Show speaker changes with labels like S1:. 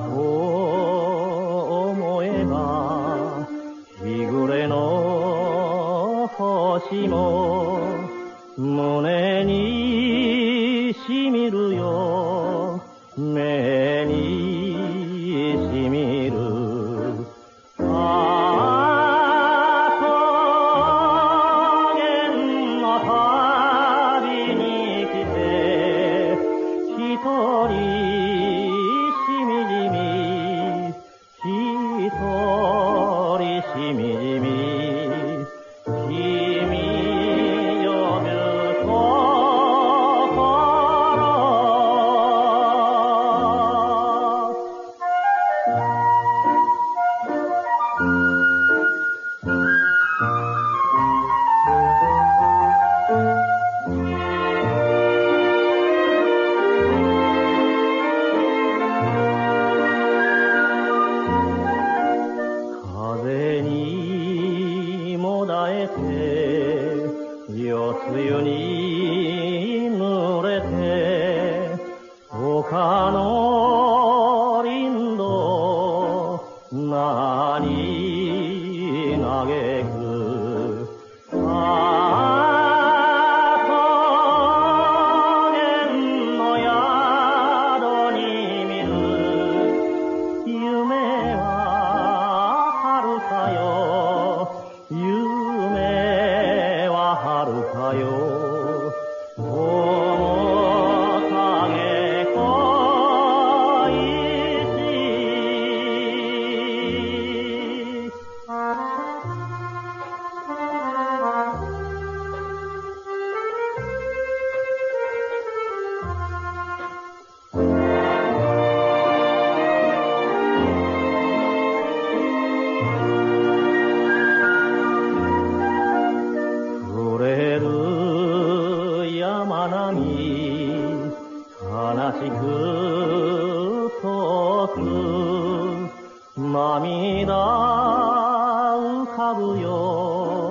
S1: と思えば日暮れの星も胸にしみるよ。めて夜露にしくそく涙浮かぶよ